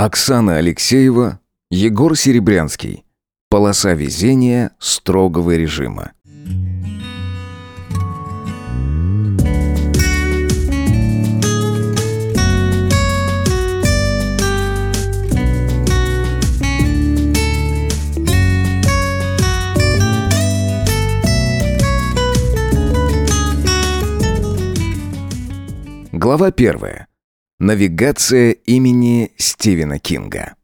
Оксана Алексеева, Егор Серебрянский. Полоса везения строгого режима. Глава первая. Навигация имени Стивена Кинга.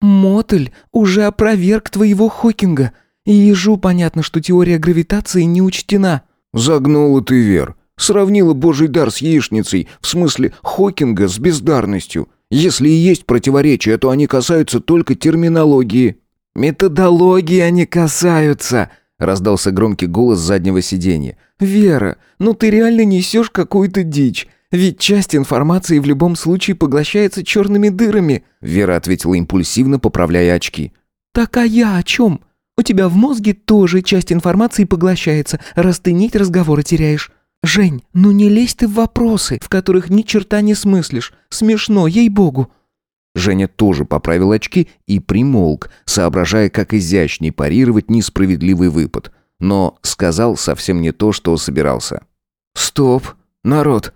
«Мотель уже опроверг твоего Хокинга, и ежу понятно, что теория гравитации не учтена». «Загнула ты, Вер. Сравнила божий дар с яичницей, в смысле Хокинга с бездарностью. Если и есть противоречия, то они касаются только терминологии». «Методологии они касаются», — раздался громкий голос заднего сиденья. «Вера, ну ты реально несешь какую-то дичь. Ведь часть информации в любом случае поглощается черными дырами», Вера ответила импульсивно, поправляя очки. «Так а я о чем? У тебя в мозге тоже часть информации поглощается, раз ты нить разговора теряешь. Жень, ну не лезь ты в вопросы, в которых ни черта не смыслишь. Смешно, ей-богу». Женя тоже поправил очки и примолк, соображая, как изящней парировать несправедливый выпад. Но сказал совсем не то, что собирался. «Стоп, народ,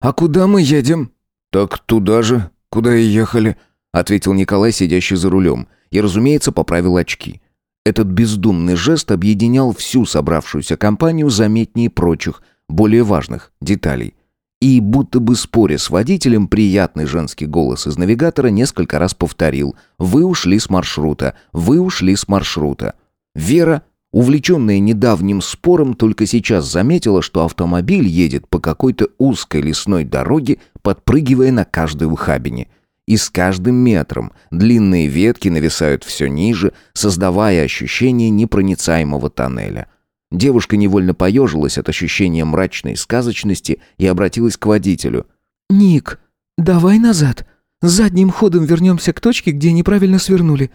«А куда мы едем?» «Так туда же, куда и ехали», — ответил Николай, сидящий за рулем, и, разумеется, поправил очки. Этот бездумный жест объединял всю собравшуюся компанию заметнее прочих, более важных деталей. И, будто бы споря с водителем, приятный женский голос из навигатора несколько раз повторил «Вы ушли с маршрута! Вы ушли с маршрута!» Вера Увлеченная недавним спором, только сейчас заметила, что автомобиль едет по какой-то узкой лесной дороге, подпрыгивая на каждой ухабине. И с каждым метром длинные ветки нависают все ниже, создавая ощущение непроницаемого тоннеля. Девушка невольно поежилась от ощущения мрачной сказочности и обратилась к водителю. «Ник, давай назад. Задним ходом вернемся к точке, где неправильно свернули».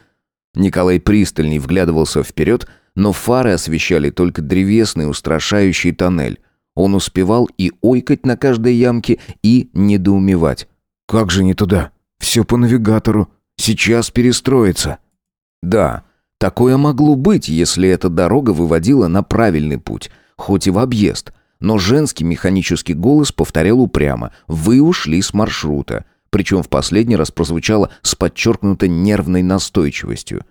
Николай пристальней вглядывался вперед, но фары освещали только древесный устрашающий тоннель. Он успевал и ойкать на каждой ямке, и недоумевать. «Как же не туда? Все по навигатору. Сейчас перестроится». Да, такое могло быть, если эта дорога выводила на правильный путь, хоть и в объезд. Но женский механический голос повторял упрямо «Вы ушли с маршрута». Причем в последний раз прозвучало с подчеркнутой нервной настойчивостью.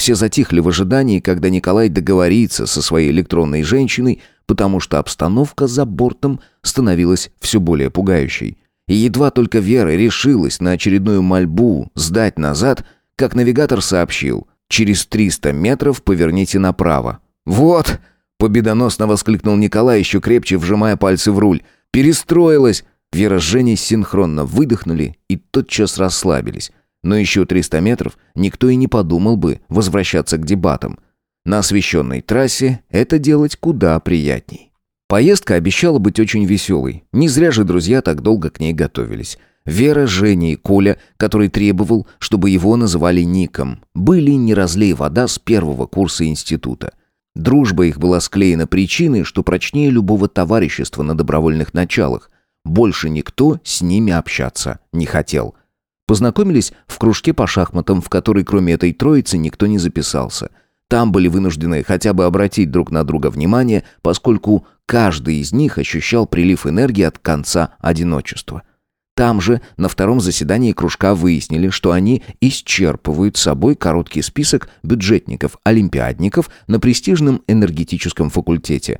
Все затихли в ожидании, когда Николай договорится со своей электронной женщиной, потому что обстановка за бортом становилась все более пугающей. И едва только Вера решилась на очередную мольбу сдать назад, как навигатор сообщил «Через 300 метров поверните направо». «Вот!» – победоносно воскликнул Николай, еще крепче вжимая пальцы в руль. «Перестроилась!» Вера с Женей синхронно выдохнули и тотчас расслабились. Но еще 300 метров никто и не подумал бы возвращаться к дебатам. На освещенной трассе это делать куда приятней. Поездка обещала быть очень веселой. Не зря же друзья так долго к ней готовились. Вера, Женя и Коля, который требовал, чтобы его называли Ником, были не разлей вода с первого курса института. Дружба их была склеена причиной, что прочнее любого товарищества на добровольных началах. Больше никто с ними общаться не хотел. Познакомились в кружке по шахматам, в который кроме этой троицы никто не записался. Там были вынуждены хотя бы обратить друг на друга внимание, поскольку каждый из них ощущал прилив энергии от конца одиночества. Там же, на втором заседании кружка выяснили, что они исчерпывают собой короткий список бюджетников-олимпиадников на престижном энергетическом факультете.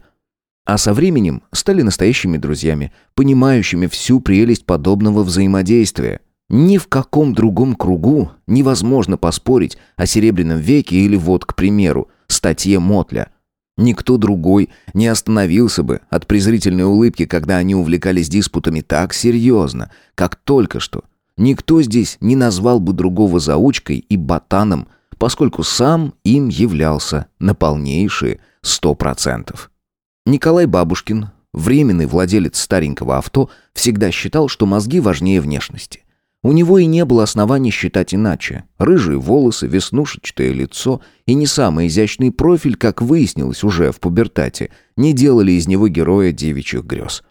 А со временем стали настоящими друзьями, понимающими всю прелесть подобного взаимодействия. Ни в каком другом кругу невозможно поспорить о Серебряном веке или вот, к примеру, статье Мотля. Никто другой не остановился бы от презрительной улыбки, когда они увлекались диспутами так серьезно, как только что. Никто здесь не назвал бы другого заучкой и ботаном, поскольку сам им являлся на полнейшие сто процентов. Николай Бабушкин, временный владелец старенького авто, всегда считал, что мозги важнее внешности. У него и не было оснований считать иначе. Рыжие волосы, веснушечное лицо и не самый изящный профиль, как выяснилось уже в пубертате, не делали из него героя девичьих грез.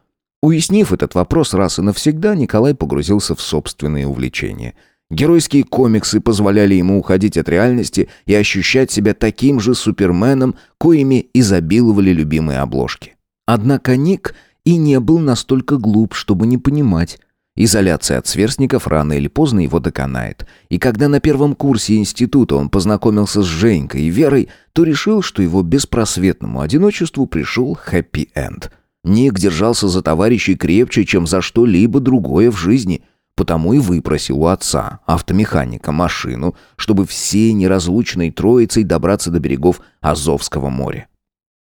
Уяснив этот вопрос раз и навсегда, Николай погрузился в собственные увлечения. Геройские комиксы позволяли ему уходить от реальности и ощущать себя таким же суперменом, коими изобиловали любимые обложки. Однако Ник и не был настолько глуп, чтобы не понимать. Изоляция от сверстников рано или поздно его доконает. И когда на первом курсе института он познакомился с Женькой и Верой, то решил, что его беспросветному одиночеству пришел хэппи-энд. Ник держался за товарищей крепче, чем за что-либо другое в жизни – Потому и выпросил у отца, автомеханика, машину, чтобы всей неразлучной троицей добраться до берегов Азовского моря.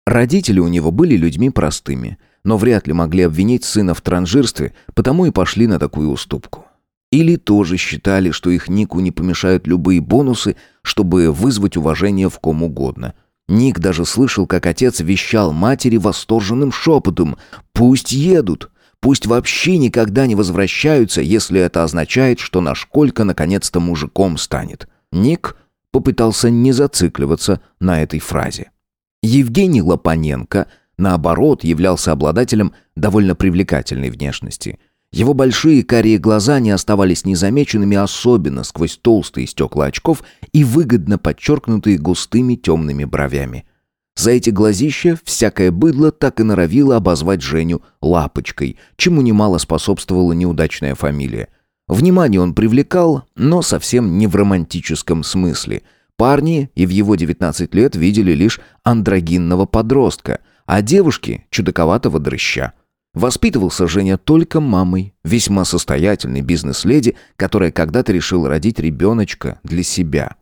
Родители у него были людьми простыми, но вряд ли могли обвинить сына в транжирстве, потому и пошли на такую уступку. Или тоже считали, что их Нику не помешают любые бонусы, чтобы вызвать уважение в ком угодно. Ник даже слышал, как отец вещал матери восторженным шепотом «Пусть едут! Пусть вообще никогда не возвращаются, если это означает, что наш Колька наконец-то мужиком станет. Ник попытался не зацикливаться на этой фразе. Евгений Лопаненко, наоборот, являлся обладателем довольно привлекательной внешности. Его большие карие глаза не оставались незамеченными, особенно сквозь толстые стекла очков и выгодно подчеркнутые густыми темными бровями. За эти глазища всякое быдло так и норовило обозвать Женю «лапочкой», чему немало способствовала неудачная фамилия. Внимание он привлекал, но совсем не в романтическом смысле. Парни и в его 19 лет видели лишь андрогинного подростка, а девушки – чудаковатого дрыща. Воспитывался Женя только мамой, весьма состоятельной бизнес-леди, которая когда-то решила родить ребеночка для себя –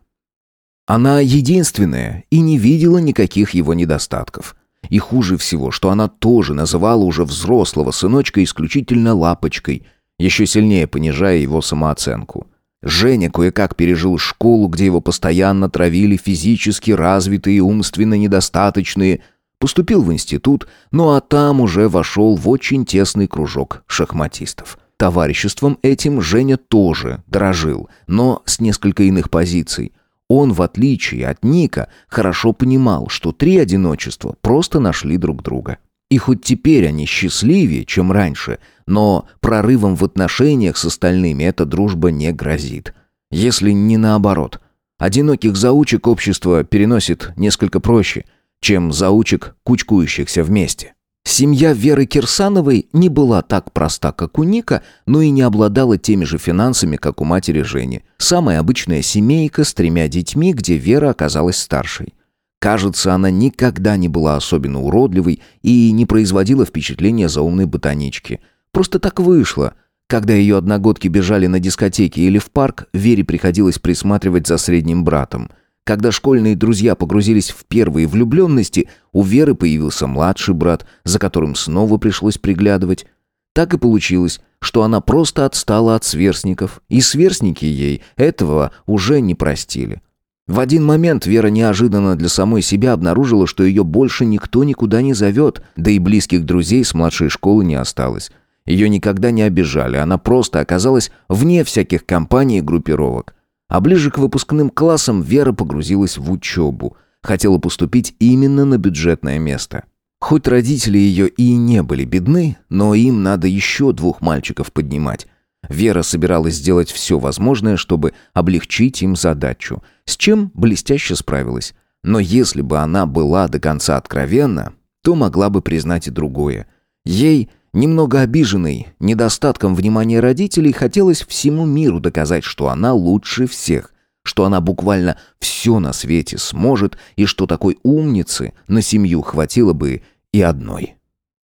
она единственная и не видела никаких его недостатков. И хуже всего, что она тоже называла уже взрослого сыночка исключительно лапочкой, еще сильнее понижая его самооценку. Женя кое-как пережил школу, где его постоянно травили физически развитые умственно недостаточные, поступил в институт, ну а там уже вошел в очень тесный кружок шахматистов. Товариществом этим Женя тоже дорожил, но с несколько иных позиций. Он, в отличие от Ника, хорошо понимал, что три одиночества просто нашли друг друга. И хоть теперь они счастливее, чем раньше, но прорывом в отношениях с остальными эта дружба не грозит. Если не наоборот. Одиноких заучек общество переносит несколько проще, чем заучек, кучкующихся вместе. Семья Веры Кирсановой не была так проста, как у Ника, но и не обладала теми же финансами, как у матери Жени. Самая обычная семейка с тремя детьми, где Вера оказалась старшей. Кажется, она никогда не была особенно уродливой и не производила впечатления заумной ботанички. Просто так вышло. Когда ее одногодки бежали на дискотеке или в парк, Вере приходилось присматривать за средним братом – когда школьные друзья погрузились в первые влюбленности, у Веры появился младший брат, за которым снова пришлось приглядывать. Так и получилось, что она просто отстала от сверстников, и сверстники ей этого уже не простили. В один момент Вера неожиданно для самой себя обнаружила, что ее больше никто никуда не зовет, да и близких друзей с младшей школы не осталось. Ее никогда не обижали, она просто оказалась вне всяких компаний и группировок. А ближе к выпускным классам Вера погрузилась в учебу. Хотела поступить именно на бюджетное место. Хоть родители ее и не были бедны, но им надо еще двух мальчиков поднимать. Вера собиралась сделать все возможное, чтобы облегчить им задачу, с чем блестяще справилась. Но если бы она была до конца откровенна, то могла бы признать и другое. Ей Немного обиженной недостатком внимания родителей, хотелось всему миру доказать, что она лучше всех, что она буквально все на свете сможет и что такой умницы на семью хватило бы и одной.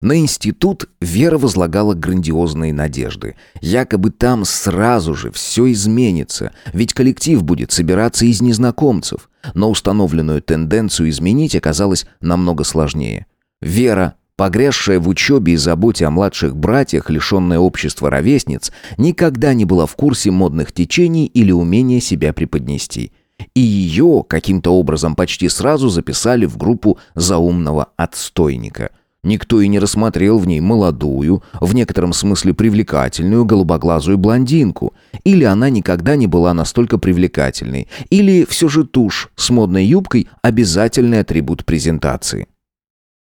На институт Вера возлагала грандиозные надежды. Якобы там сразу же все изменится, ведь коллектив будет собираться из незнакомцев. Но установленную тенденцию изменить оказалось намного сложнее. Вера Погрязшая в учебе и заботе о младших братьях, лишенная общества ровесниц, никогда не была в курсе модных течений или умения себя преподнести. И ее каким-то образом почти сразу записали в группу заумного отстойника. Никто и не рассмотрел в ней молодую, в некотором смысле привлекательную голубоглазую блондинку. Или она никогда не была настолько привлекательной, или все же тушь с модной юбкой – обязательный атрибут презентации.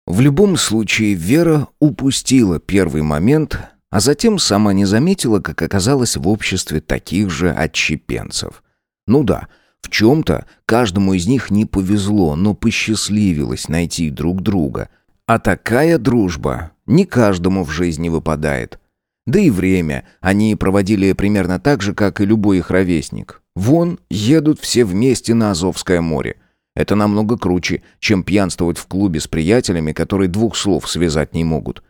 В любом случае, Вера упустила первый момент, а затем сама не заметила, как оказалась в обществе таких же отщепенцев. Ну да, в чем-то каждому из них не повезло, но посчастливилось найти друг друга. А такая дружба не каждому в жизни выпадает. Да и время они проводили примерно так же, как и любой их ровесник. Вон, едут все вместе на Азовское море. Это намного круче, чем пьянствовать в клубе с приятелями, которые двух слов связать не могут.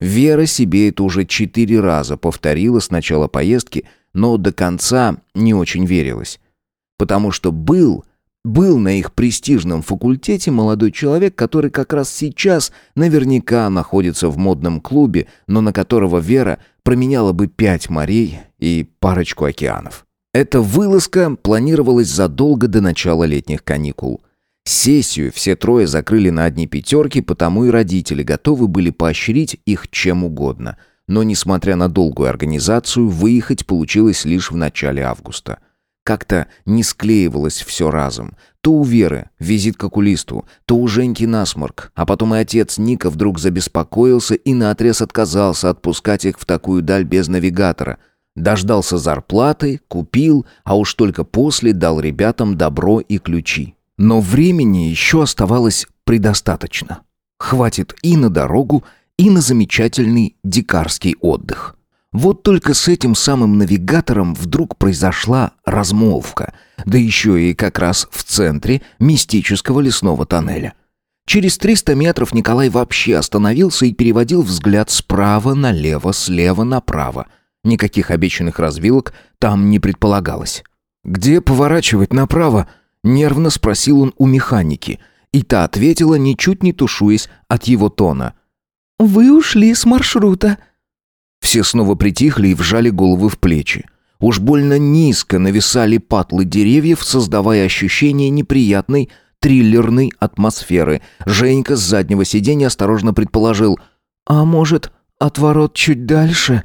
Вера себе это уже четыре раза повторила с начала поездки, но до конца не очень верилась потому что был, был на их престижном факультете молодой человек, который как раз сейчас наверняка находится в модном клубе, но на которого Вера променяла бы пять морей и парочку океанов. Эта вылазка планировалась задолго до начала летних каникул. Сессию все трое закрыли на одни пятерки, потому и родители готовы были поощрить их чем угодно. Но, несмотря на долгую организацию, выехать получилось лишь в начале августа – как-то не склеивалось все разом. То у Веры визит к окулисту, то у Женьки насморк, а потом и отец Ника вдруг забеспокоился и наотрез отказался отпускать их в такую даль без навигатора. Дождался зарплаты, купил, а уж только после дал ребятам добро и ключи. Но времени еще оставалось предостаточно. Хватит и на дорогу, и на замечательный дикарский отдых. Вот только с этим самым навигатором вдруг произошла размолвка, да еще и как раз в центре мистического лесного тоннеля. Через 300 метров Николай вообще остановился и переводил взгляд справа налево, слева направо. Никаких обещанных развилок там не предполагалось. «Где поворачивать направо?» — нервно спросил он у механики. И та ответила, ничуть не тушуясь от его тона. «Вы ушли с маршрута», все снова притихли и вжали головы в плечи. Уж больно низко нависали патлы деревьев, создавая ощущение неприятной, триллерной атмосферы. Женька с заднего сиденья осторожно предположил. «А может, отворот чуть дальше?»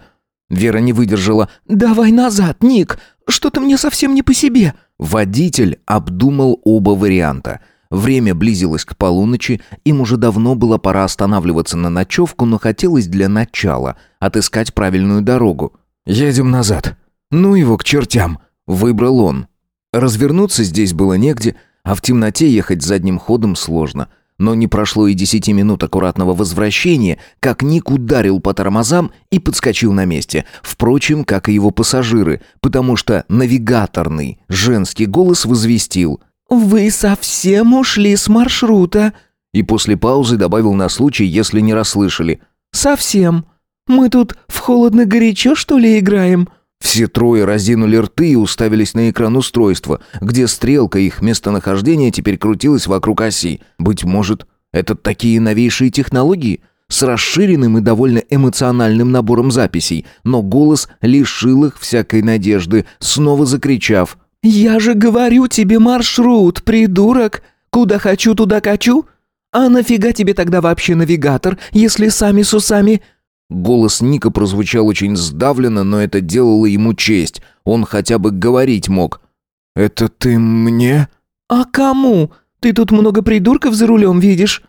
Вера не выдержала. «Давай назад, Ник! Что-то мне совсем не по себе!» Водитель обдумал оба варианта – Время близилось к полуночи, им уже давно было пора останавливаться на ночевку, но хотелось для начала отыскать правильную дорогу. «Едем назад. Ну его к чертям!» — выбрал он. Развернуться здесь было негде, а в темноте ехать задним ходом сложно. Но не прошло и десяти минут аккуратного возвращения, как Ник ударил по тормозам и подскочил на месте. Впрочем, как и его пассажиры, потому что навигаторный женский голос возвестил «Вы совсем ушли с маршрута?» И после паузы добавил на случай, если не расслышали. «Совсем. Мы тут в холодно-горячо, что ли, играем?» Все трое разинули рты и уставились на экран устройства, где стрелка их местонахождения теперь крутилась вокруг оси. Быть может, это такие новейшие технологии? С расширенным и довольно эмоциональным набором записей, но голос лишил их всякой надежды, снова закричав «Я же говорю тебе маршрут, придурок! Куда хочу, туда качу! А нафига тебе тогда вообще навигатор, если сами с усами...» Голос Ника прозвучал очень сдавленно, но это делало ему честь. Он хотя бы говорить мог. «Это ты мне?» «А кому? Ты тут много придурков за рулем видишь?»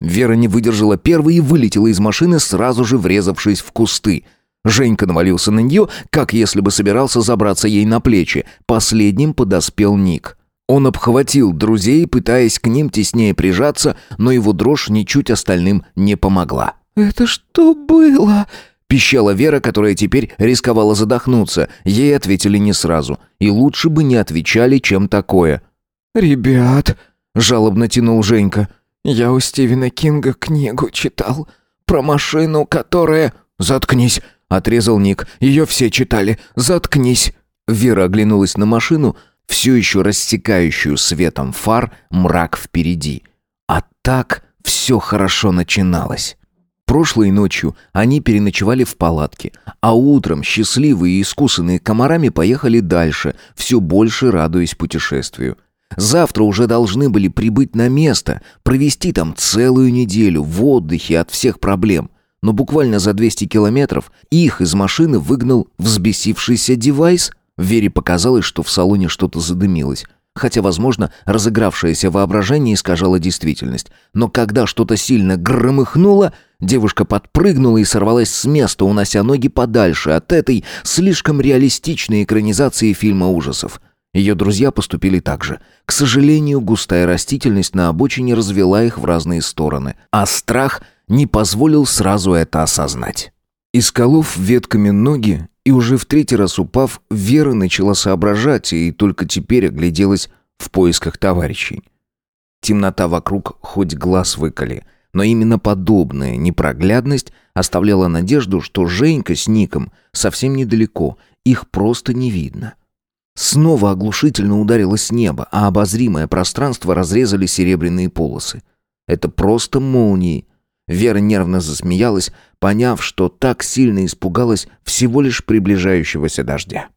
Вера не выдержала первой и вылетела из машины, сразу же врезавшись в кусты – Женька навалился на нее, как если бы собирался забраться ей на плечи. Последним подоспел Ник. Он обхватил друзей, пытаясь к ним теснее прижаться, но его дрожь ничуть остальным не помогла. «Это что было?» Пищала Вера, которая теперь рисковала задохнуться. Ей ответили не сразу. И лучше бы не отвечали, чем такое. «Ребят», — жалобно тянул Женька, — «я у Стивена Кинга книгу читал про машину, которая...» «Заткнись», Отрезал Ник. «Ее все читали. Заткнись!» Вера оглянулась на машину, все еще рассекающую светом фар, мрак впереди. А так все хорошо начиналось. Прошлой ночью они переночевали в палатке, а утром счастливые и искусанные комарами поехали дальше, все больше радуясь путешествию. Завтра уже должны были прибыть на место, провести там целую неделю в отдыхе от всех проблем – но буквально за 200 километров их из машины выгнал взбесившийся девайс. Вере показалось, что в салоне что-то задымилось. Хотя, возможно, разыгравшееся воображение искажало действительность. Но когда что-то сильно громыхнуло, девушка подпрыгнула и сорвалась с места, унося ноги подальше от этой слишком реалистичной экранизации фильма ужасов. Ее друзья поступили так же. К сожалению, густая растительность на обочине развела их в разные стороны, а страх не позволил сразу это осознать. Исколов ветками ноги и уже в третий раз упав, Вера начала соображать и только теперь огляделась в поисках товарищей. Темнота вокруг хоть глаз выколи, но именно подобная непроглядность оставляла надежду, что Женька с Ником совсем недалеко, их просто не видно. Снова оглушительно ударило с неба, а обозримое пространство разрезали серебряные полосы. Это просто молнии. Вера нервно засмеялась, поняв, что так сильно испугалась всего лишь приближающегося дождя.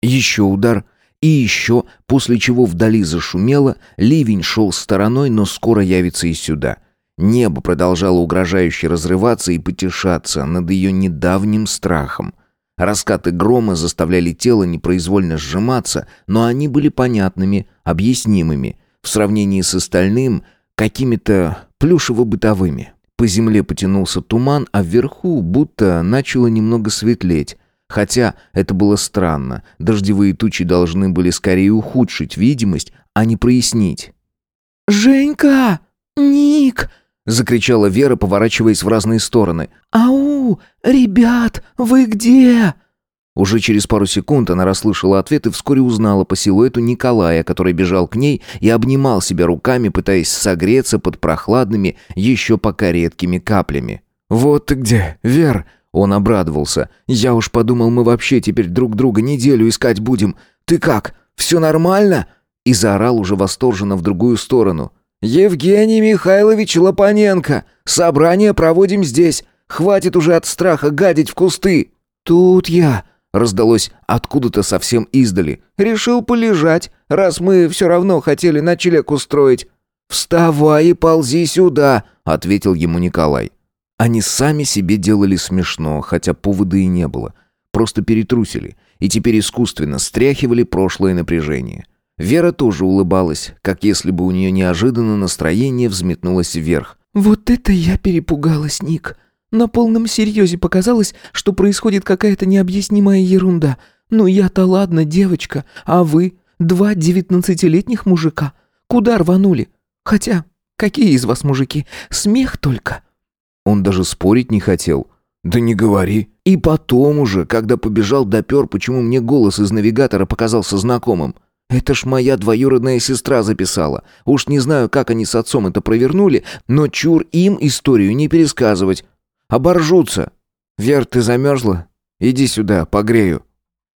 Еще удар, и еще, после чего вдали зашумело, ливень шел стороной, но скоро явится и сюда. Небо продолжало угрожающе разрываться и потешаться над ее недавним страхом. Раскаты грома заставляли тело непроизвольно сжиматься, но они были понятными, объяснимыми, в сравнении с остальным, какими-то плюшево-бытовыми. По земле потянулся туман, а вверху будто начало немного светлеть. Хотя это было странно. Дождевые тучи должны были скорее ухудшить видимость, а не прояснить. «Женька! Ник!» — закричала Вера, поворачиваясь в разные стороны. «Ау! Ребят, вы где?» Уже через пару секунд она расслышала ответ и вскоре узнала по силуэту Николая, который бежал к ней и обнимал себя руками, пытаясь согреться под прохладными, еще пока редкими каплями. «Вот ты где, Вер!» Он обрадовался. «Я уж подумал, мы вообще теперь друг друга неделю искать будем. Ты как? Все нормально?» И заорал уже восторженно в другую сторону. «Евгений Михайлович Лопаненко! Собрание проводим здесь! Хватит уже от страха гадить в кусты!» «Тут я!» — раздалось откуда-то совсем издали. «Решил полежать, раз мы все равно хотели ночлег устроить». «Вставай и ползи сюда!» — ответил ему Николай. Они сами себе делали смешно, хотя повода и не было. Просто перетрусили и теперь искусственно стряхивали прошлое напряжение. Вера тоже улыбалась, как если бы у нее неожиданно настроение взметнулось вверх. «Вот это я перепугалась, Ник. На полном серьезе показалось, что происходит какая-то необъяснимая ерунда. Ну я-то ладно, девочка, а вы, два девятнадцатилетних мужика, куда рванули? Хотя, какие из вас мужики? Смех только». Он даже спорить не хотел. «Да не говори». И потом уже, когда побежал допер, почему мне голос из навигатора показался знакомым. Это ж моя двоюродная сестра записала. Уж не знаю, как они с отцом это провернули, но чур им историю не пересказывать. Оборжутся. Вер, ты замерзла? Иди сюда, погрею.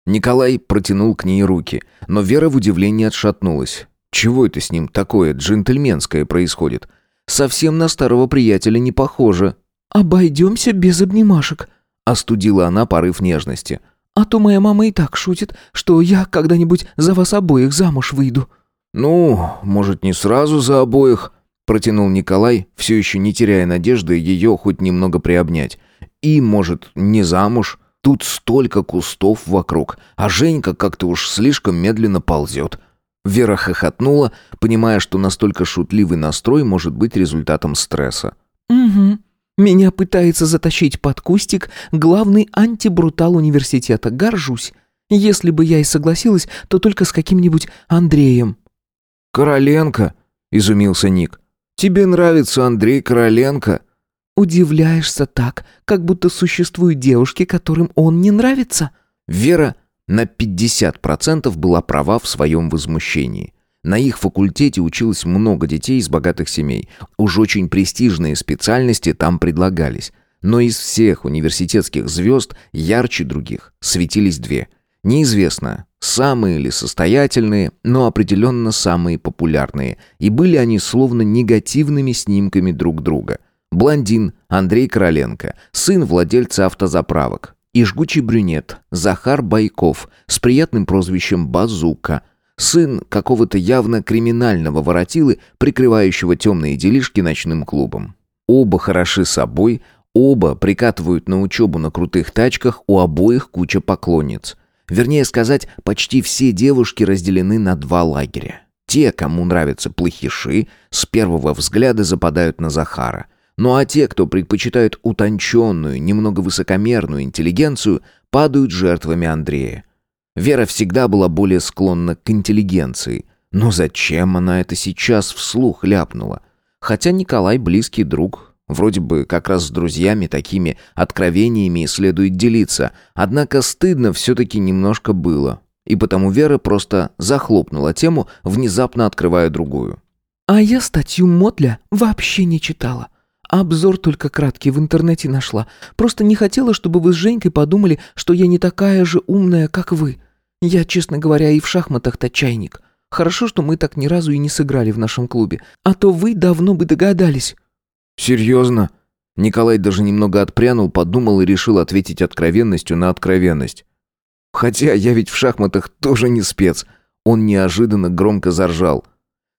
Николай протянул к ней руки, но Вера в удивлении отшатнулась. Чего это с ним такое джентльменское происходит? Совсем на старого приятеля не похоже. «Обойдемся без обнимашек», — остудила она порыв нежности. А то моя мама и так шутит, что я когда-нибудь за вас обоих замуж выйду». «Ну, может, не сразу за обоих», — протянул Николай, все еще не теряя надежды ее хоть немного приобнять. «И, может, не замуж. Тут столько кустов вокруг, а Женька как-то уж слишком медленно ползет». Вера хохотнула, понимая, что настолько шутливый настрой может быть результатом стресса. «Угу», меня пытается затащить под кустик главный антибрутал университета. Горжусь. Если бы я и согласилась, то только с каким-нибудь Андреем». «Короленко?» — изумился Ник. «Тебе нравится Андрей Короленко?» «Удивляешься так, как будто существуют девушки, которым он не нравится?» Вера на 50% была права в своем возмущении. На их факультете училось много детей из богатых семей. Уж очень престижные специальности там предлагались. Но из всех университетских звезд ярче других светились две. Неизвестно, самые ли состоятельные, но определенно самые популярные. И были они словно негативными снимками друг друга. Блондин Андрей Короленко, сын владельца автозаправок. И жгучий брюнет Захар Байков с приятным прозвищем «Базука», сын какого-то явно криминального воротилы, прикрывающего темные делишки ночным клубом. Оба хороши собой, оба прикатывают на учебу на крутых тачках, у обоих куча поклонниц. Вернее сказать, почти все девушки разделены на два лагеря. те, кому нравятся плохиши, с первого взгляда западают на Захара. Ну а те, кто предпочитают утонченную, немного высокомерную интеллигенцию, падают жертвами Андрея. Вера всегда была более склонна к интеллигенции. Но зачем она это сейчас вслух ляпнула? Хотя Николай близкий друг, вроде бы как раз с друзьями такими откровениями следует делиться, однако стыдно все-таки немножко было. И потому Вера просто захлопнула тему, внезапно открывая другую. «А я статью Мотля вообще не читала. Обзор только краткий в интернете нашла. Просто не хотела, чтобы вы с Женькой подумали, что я не такая же умная, как вы. Я, честно говоря, и в шахматах-то чайник. Хорошо, что мы так ни разу и не сыграли в нашем клубе. А то вы давно бы догадались». «Серьезно?» Николай даже немного отпрянул, подумал и решил ответить откровенностью на откровенность. «Хотя я ведь в шахматах тоже не спец». Он неожиданно громко заржал.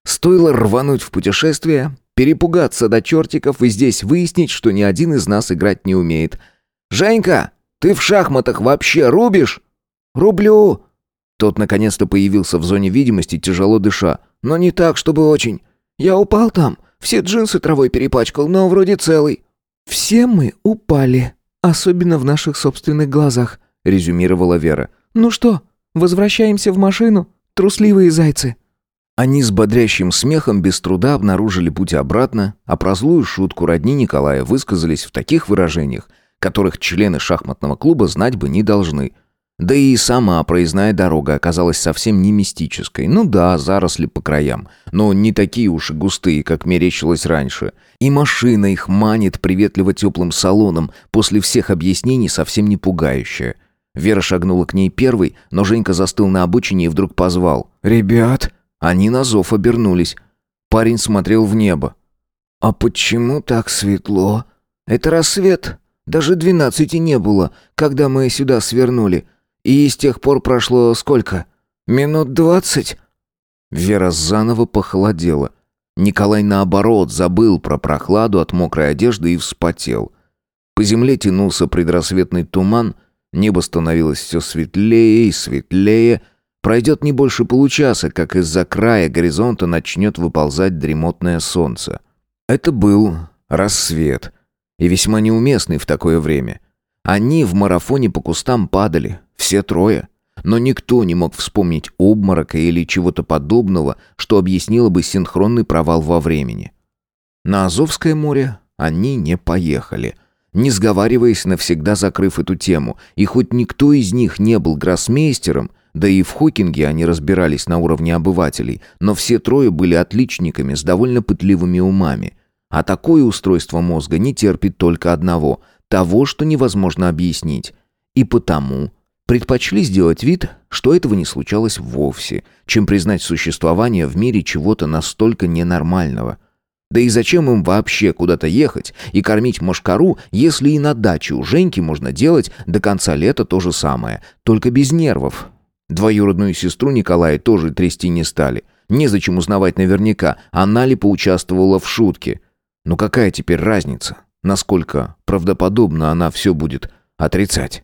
Стоило рвануть в путешествие, перепугаться до чертиков и здесь выяснить, что ни один из нас играть не умеет. «Женька, ты в шахматах вообще рубишь?» «Рублю!» Тот наконец-то появился в зоне видимости, тяжело дыша. «Но не так, чтобы очень. Я упал там, все джинсы травой перепачкал, но вроде целый». «Все мы упали, особенно в наших собственных глазах», — резюмировала Вера. «Ну что, возвращаемся в машину, трусливые зайцы?» Они с бодрящим смехом без труда обнаружили путь обратно, а про злую шутку родни Николая высказались в таких выражениях, которых члены шахматного клуба знать бы не должны. Да и сама проездная дорога оказалась совсем не мистической. Ну да, заросли по краям, но не такие уж и густые, как мерещилось раньше. И машина их манит приветливо теплым салоном, после всех объяснений совсем не пугающая. Вера шагнула к ней первой, но Женька застыл на обочине и вдруг позвал. «Ребят!» Они на зов обернулись. Парень смотрел в небо. «А почему так светло? Это рассвет. Даже двенадцати не было, когда мы сюда свернули. И с тех пор прошло сколько? Минут двадцать?» Вера заново похолодела. Николай, наоборот, забыл про прохладу от мокрой одежды и вспотел. По земле тянулся предрассветный туман, небо становилось все светлее и светлее, Пройдет не больше получаса, как из-за края горизонта начнет выползать дремотное солнце. Это был рассвет, и весьма неуместный в такое время. Они в марафоне по кустам падали, все трое, но никто не мог вспомнить обморока или чего-то подобного, что объяснило бы синхронный провал во времени. На Азовское море они не поехали – не сговариваясь, навсегда закрыв эту тему, и хоть никто из них не был гроссмейстером, да и в Хокинге они разбирались на уровне обывателей, но все трое были отличниками с довольно пытливыми умами. А такое устройство мозга не терпит только одного – того, что невозможно объяснить. И потому предпочли сделать вид, что этого не случалось вовсе, чем признать существование в мире чего-то настолько ненормального. Да и зачем им вообще куда-то ехать и кормить мошкару, если и на даче у Женьки можно делать до конца лета то же самое, только без нервов, Двоюродную сестру Николая тоже трясти не стали. Незачем узнавать наверняка, она ли поучаствовала в шутке. Но какая теперь разница? Насколько правдоподобно она все будет отрицать?